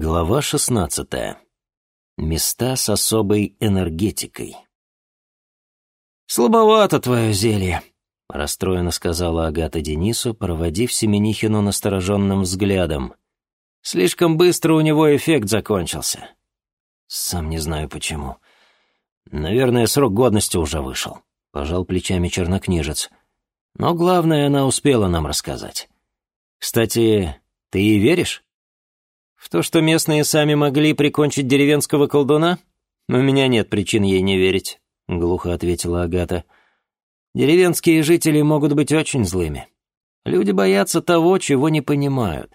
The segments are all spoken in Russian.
Глава шестнадцатая. Места с особой энергетикой. «Слабовато твое зелье», — расстроенно сказала Агата Денису, проводив Семенихину настороженным взглядом. «Слишком быстро у него эффект закончился». «Сам не знаю почему. Наверное, срок годности уже вышел», — пожал плечами чернокнижец. «Но главное, она успела нам рассказать. Кстати, ты ей веришь?» В то, что местные сами могли прикончить деревенского колдуна? У меня нет причин ей не верить, — глухо ответила Агата. Деревенские жители могут быть очень злыми. Люди боятся того, чего не понимают.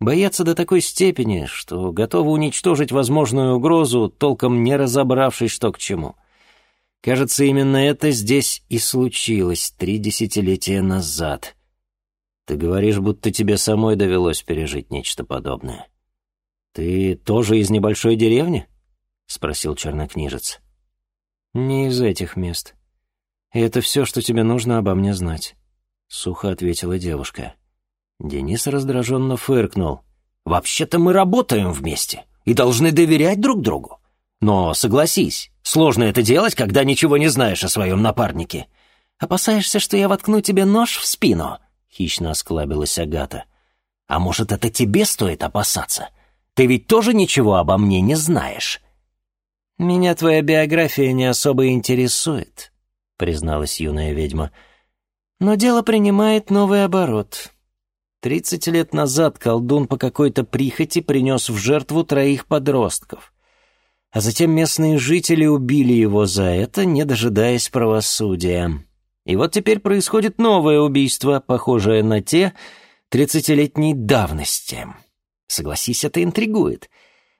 Боятся до такой степени, что готовы уничтожить возможную угрозу, толком не разобравшись, что к чему. Кажется, именно это здесь и случилось три десятилетия назад. Ты говоришь, будто тебе самой довелось пережить нечто подобное. «Ты тоже из небольшой деревни?» — спросил чернокнижец. «Не из этих мест. Это все, что тебе нужно обо мне знать», — сухо ответила девушка. Денис раздраженно фыркнул. «Вообще-то мы работаем вместе и должны доверять друг другу. Но, согласись, сложно это делать, когда ничего не знаешь о своем напарнике. Опасаешься, что я воткну тебе нож в спину?» — хищно осклабилась Агата. «А может, это тебе стоит опасаться?» Ты ведь тоже ничего обо мне не знаешь». «Меня твоя биография не особо интересует», — призналась юная ведьма. «Но дело принимает новый оборот. Тридцать лет назад колдун по какой-то прихоти принес в жертву троих подростков. А затем местные жители убили его за это, не дожидаясь правосудия. И вот теперь происходит новое убийство, похожее на те тридцатилетней давности». Согласись, это интригует.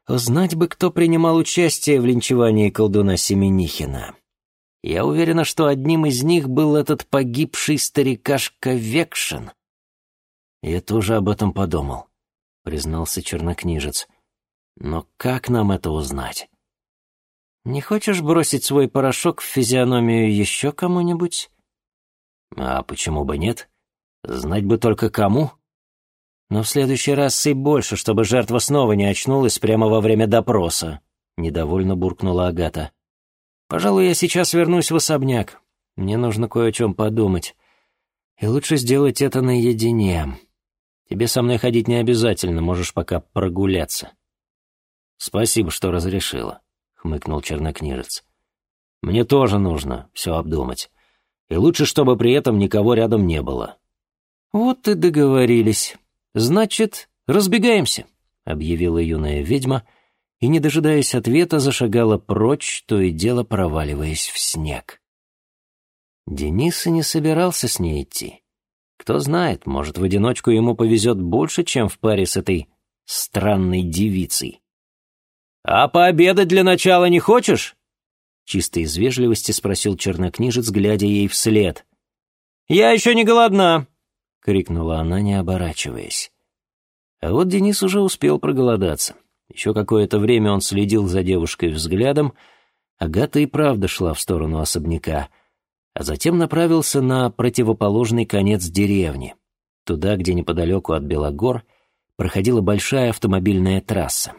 Узнать бы, кто принимал участие в линчевании колдуна Семенихина. Я уверена, что одним из них был этот погибший старикашка Векшин. Я тоже об этом подумал, признался чернокнижец. Но как нам это узнать? Не хочешь бросить свой порошок в физиономию еще кому-нибудь? А почему бы нет? Знать бы только кому. Но в следующий раз сыпь больше, чтобы жертва снова не очнулась прямо во время допроса», — недовольно буркнула Агата. «Пожалуй, я сейчас вернусь в особняк. Мне нужно кое о чем подумать. И лучше сделать это наедине. Тебе со мной ходить не обязательно, можешь пока прогуляться». «Спасибо, что разрешила», — хмыкнул чернокнижец. «Мне тоже нужно все обдумать. И лучше, чтобы при этом никого рядом не было». «Вот и договорились». «Значит, разбегаемся», — объявила юная ведьма, и, не дожидаясь ответа, зашагала прочь, то и дело проваливаясь в снег. Денис и не собирался с ней идти. Кто знает, может, в одиночку ему повезет больше, чем в паре с этой странной девицей. «А пообедать для начала не хочешь?» Чисто из вежливости спросил чернокнижец, глядя ей вслед. «Я еще не голодна», — крикнула она, не оборачиваясь. А вот Денис уже успел проголодаться. Еще какое-то время он следил за девушкой взглядом, Агата и правда шла в сторону особняка, а затем направился на противоположный конец деревни, туда, где неподалеку от Белогор проходила большая автомобильная трасса.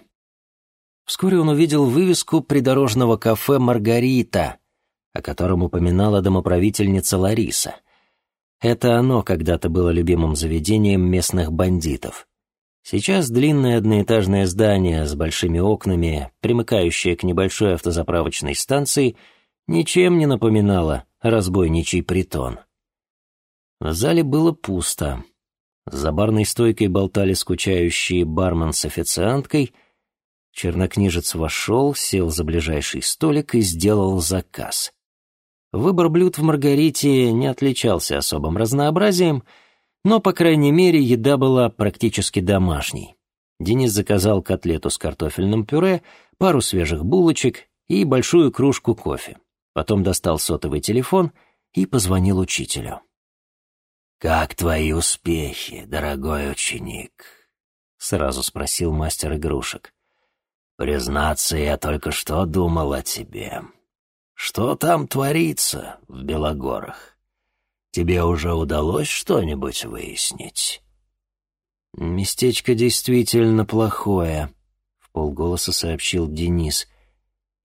Вскоре он увидел вывеску придорожного кафе «Маргарита», о котором упоминала домоправительница Лариса. Это оно когда-то было любимым заведением местных бандитов. Сейчас длинное одноэтажное здание с большими окнами, примыкающее к небольшой автозаправочной станции, ничем не напоминало разбойничий притон. В зале было пусто. За барной стойкой болтали скучающие бармен с официанткой. Чернокнижец вошел, сел за ближайший столик и сделал заказ. Выбор блюд в «Маргарите» не отличался особым разнообразием, но, по крайней мере, еда была практически домашней. Денис заказал котлету с картофельным пюре, пару свежих булочек и большую кружку кофе. Потом достал сотовый телефон и позвонил учителю. «Как твои успехи, дорогой ученик?» — сразу спросил мастер игрушек. «Признаться, я только что думал о тебе. Что там творится в Белогорах? Тебе уже удалось что-нибудь выяснить?» «Местечко действительно плохое», — в полголоса сообщил Денис.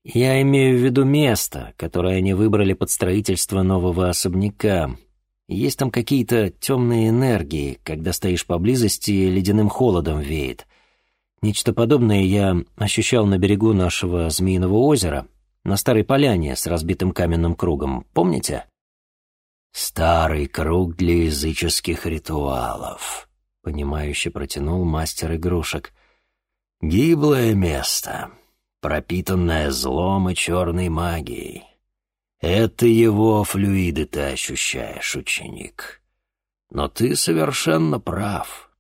«Я имею в виду место, которое они выбрали под строительство нового особняка. Есть там какие-то темные энергии, когда стоишь поблизости, ледяным холодом веет. Нечто подобное я ощущал на берегу нашего Змеиного озера, на старой поляне с разбитым каменным кругом. Помните?» «Старый круг для языческих ритуалов», — понимающе протянул мастер игрушек. «Гиблое место, пропитанное злом и черной магией. Это его флюиды ты ощущаешь, ученик. Но ты совершенно прав.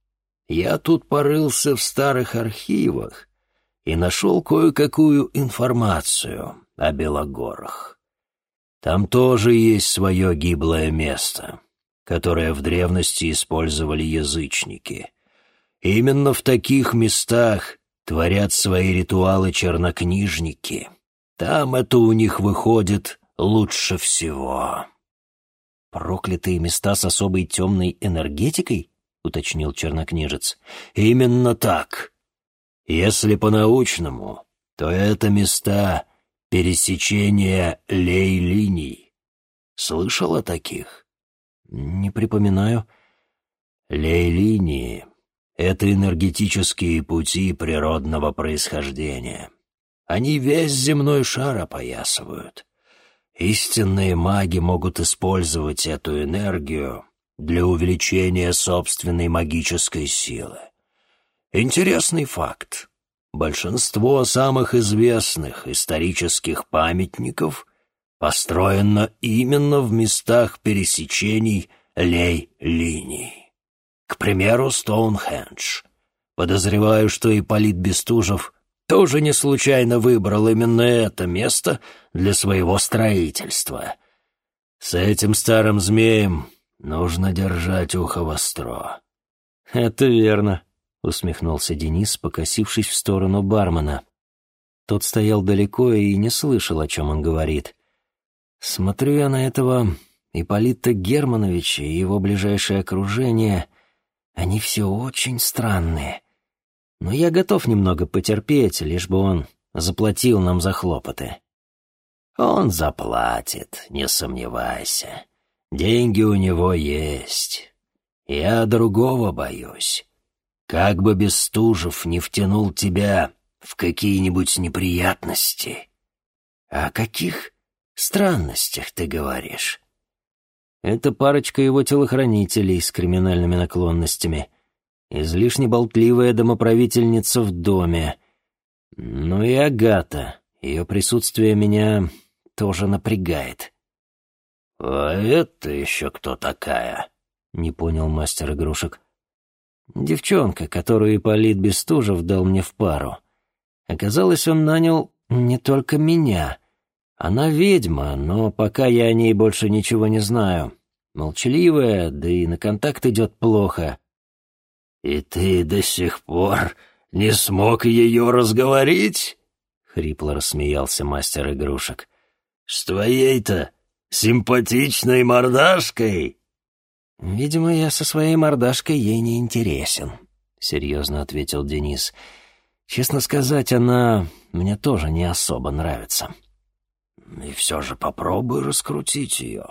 Я тут порылся в старых архивах и нашел кое-какую информацию о Белогорах. Там тоже есть свое гиблое место, которое в древности использовали язычники. Именно в таких местах творят свои ритуалы чернокнижники. Там это у них выходит лучше всего. «Проклятые места с особой темной энергетикой?» — уточнил чернокнижец. «Именно так. Если по-научному, то это места пересечения лей-линий. Слышал о таких? Не припоминаю. Лей-линии — это энергетические пути природного происхождения. Они весь земной шар опоясывают. Истинные маги могут использовать эту энергию для увеличения собственной магической силы. Интересный факт. Большинство самых известных исторических памятников построено именно в местах пересечений лей-линий. К примеру, Стоунхендж. Подозреваю, что Ипполит Бестужев тоже не случайно выбрал именно это место для своего строительства. С этим старым змеем нужно держать ухо востро. «Это верно», — усмехнулся Денис, покосившись в сторону бармена. Тот стоял далеко и не слышал, о чем он говорит. «Смотрю я на этого Ипполита Германовича и его ближайшее окружение. Они все очень странные. Но я готов немного потерпеть, лишь бы он заплатил нам за хлопоты». «Он заплатит, не сомневайся. Деньги у него есть. Я другого боюсь». Как бы Бестужев не втянул тебя в какие-нибудь неприятности. О каких странностях ты говоришь? Это парочка его телохранителей с криминальными наклонностями. Излишне болтливая домоправительница в доме. Ну и Агата. Ее присутствие меня тоже напрягает. «А это еще кто такая?» — не понял мастер игрушек. Девчонка, которую Ипполит Бестужев дал мне в пару. Оказалось, он нанял не только меня. Она ведьма, но пока я о ней больше ничего не знаю. Молчаливая, да и на контакт идет плохо. «И ты до сих пор не смог ее разговорить?» — хрипло рассмеялся мастер игрушек. «С твоей-то симпатичной мордашкой!» «Видимо, я со своей мордашкой ей не интересен», — серьезно ответил Денис. «Честно сказать, она мне тоже не особо нравится». «И все же попробуй раскрутить ее.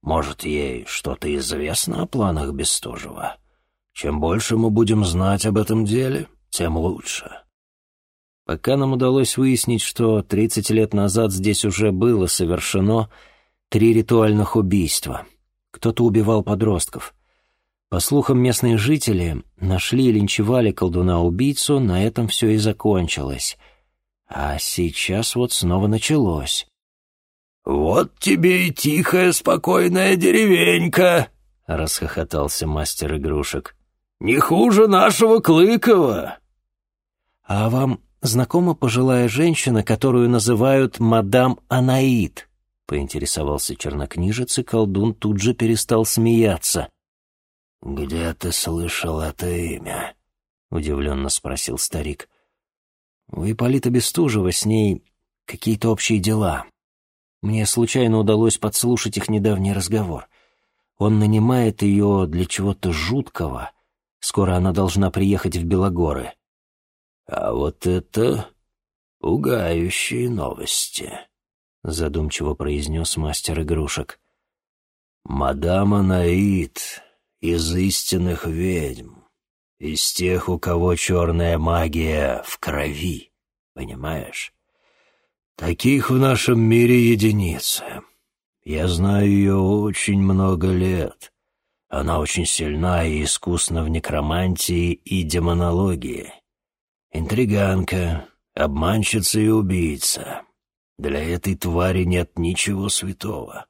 Может, ей что-то известно о планах Бестужева. Чем больше мы будем знать об этом деле, тем лучше». Пока нам удалось выяснить, что 30 лет назад здесь уже было совершено три ритуальных убийства — кто-то убивал подростков. По слухам, местные жители нашли и линчевали колдуна-убийцу, на этом все и закончилось. А сейчас вот снова началось. «Вот тебе и тихая, спокойная деревенька!» — расхохотался мастер игрушек. «Не хуже нашего Клыкова!» «А вам знакома пожилая женщина, которую называют мадам Анаид?» — поинтересовался чернокнижец, и колдун тут же перестал смеяться. «Где ты слышал это имя?» — удивленно спросил старик. «У Ипполита Бестужева с ней какие-то общие дела. Мне случайно удалось подслушать их недавний разговор. Он нанимает ее для чего-то жуткого. Скоро она должна приехать в Белогоры». А вот это пугающие новости, задумчиво произнес мастер игрушек. Мадам Анаит из истинных ведьм, из тех, у кого черная магия в крови, понимаешь? Таких в нашем мире единицы. Я знаю ее очень много лет. Она очень сильна и искусна в некромантии и демонологии. Интриганка, обманщица и убийца. Для этой твари нет ничего святого.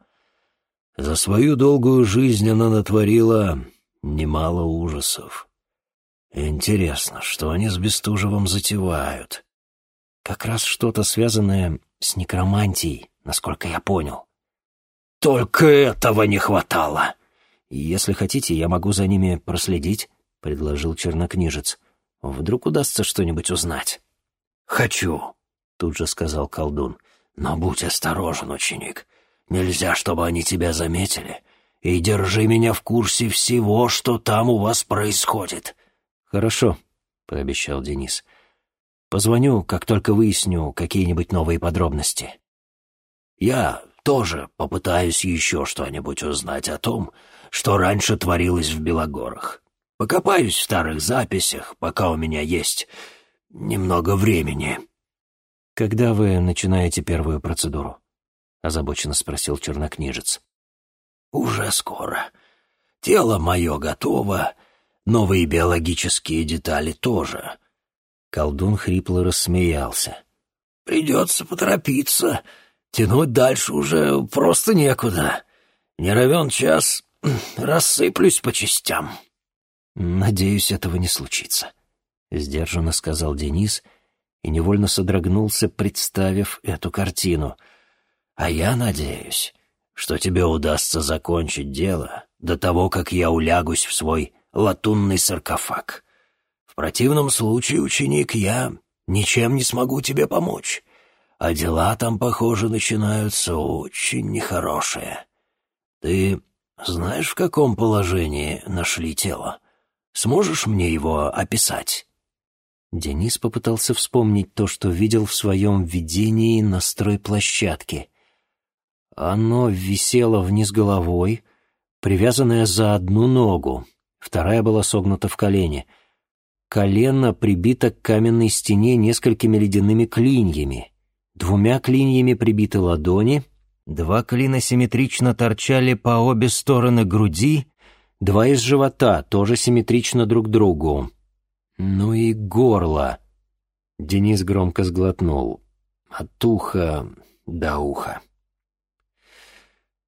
За свою долгую жизнь она натворила немало ужасов. Интересно, что они с Бестужевым затевают? Как раз что-то связанное с некромантией, насколько я понял. Только этого не хватало. Если хотите, я могу за ними проследить, предложил чернокнижец. Вдруг удастся что-нибудь узнать. Хочу, тут же сказал колдун. Но будь осторожен, ученик. Нельзя, чтобы они тебя заметили. И держи меня в курсе всего, что там у вас происходит. Хорошо, пообещал Денис. Позвоню, как только выясню какие-нибудь новые подробности. Я тоже попытаюсь еще что-нибудь узнать о том, что раньше творилось в Белогорах. Покопаюсь в старых записях, пока у меня есть немного времени». «Когда вы начинаете первую процедуру?» — озабоченно спросил чернокнижец. «Уже скоро. Тело мое готово, новые биологические детали тоже». Колдун хрипло рассмеялся. «Придется поторопиться». Тянуть дальше уже просто некуда. Не равен час, рассыплюсь по частям. «Надеюсь, этого не случится», — сдержанно сказал Денис и невольно содрогнулся, представив эту картину. «А я надеюсь, что тебе удастся закончить дело до того, как я улягусь в свой латунный саркофаг. В противном случае, ученик, я ничем не смогу тебе помочь а дела там, похоже, начинаются очень нехорошие. Ты знаешь, в каком положении нашли тело? Сможешь мне его описать?» Денис попытался вспомнить то, что видел в своем видении на стройплощадке. Оно висело вниз головой, привязанное за одну ногу, вторая была согнута в колене. Колено прибито к каменной стене несколькими ледяными клиньями. Двумя клиньями прибиты ладони, два клина симметрично торчали по обе стороны груди, два из живота, тоже симметрично друг другу. Ну и горло. Денис громко сглотнул. От уха до уха.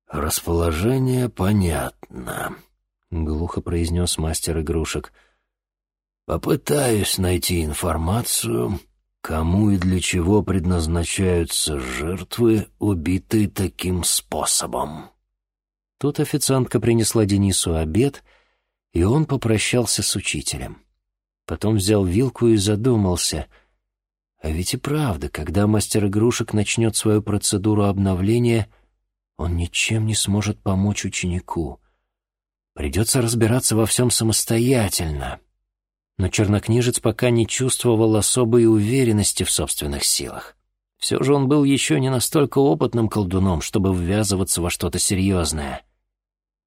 «Расположение понятно», — глухо произнес мастер игрушек. «Попытаюсь найти информацию Кому и для чего предназначаются жертвы, убитые таким способом? Тут официантка принесла Денису обед, и он попрощался с учителем. Потом взял вилку и задумался. А ведь и правда, когда мастер игрушек начнет свою процедуру обновления, он ничем не сможет помочь ученику. Придется разбираться во всем самостоятельно но чернокнижец пока не чувствовал особой уверенности в собственных силах. Все же он был еще не настолько опытным колдуном, чтобы ввязываться во что-то серьезное.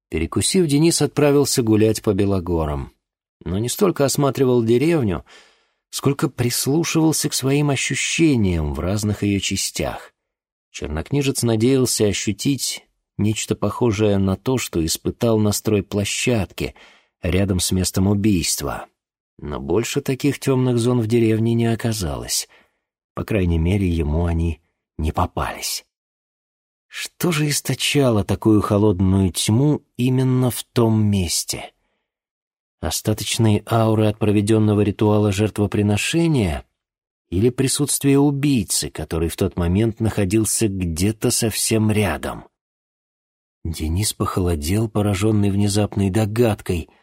Перекусив, Денис отправился гулять по Белогорам. Но не столько осматривал деревню, сколько прислушивался к своим ощущениям в разных ее частях. Чернокнижец надеялся ощутить нечто похожее на то, что испытал на стройплощадке рядом с местом убийства. Но больше таких темных зон в деревне не оказалось. По крайней мере, ему они не попались. Что же источало такую холодную тьму именно в том месте? Остаточные ауры от проведенного ритуала жертвоприношения или присутствие убийцы, который в тот момент находился где-то совсем рядом? Денис похолодел, пораженный внезапной догадкой —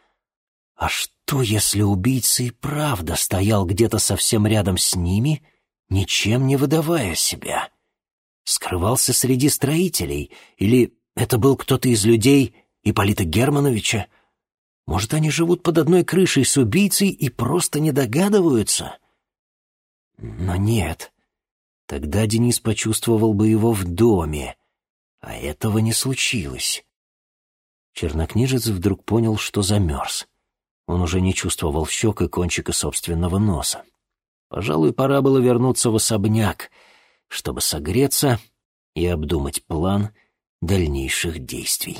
а что, если убийца и правда стоял где-то совсем рядом с ними, ничем не выдавая себя? Скрывался среди строителей? Или это был кто-то из людей Ипполита Германовича? Может, они живут под одной крышей с убийцей и просто не догадываются? Но нет. Тогда Денис почувствовал бы его в доме, а этого не случилось. Чернокнижец вдруг понял, что замерз. Он уже не чувствовал щек и кончика собственного носа. Пожалуй, пора было вернуться в особняк, чтобы согреться и обдумать план дальнейших действий.